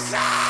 casa!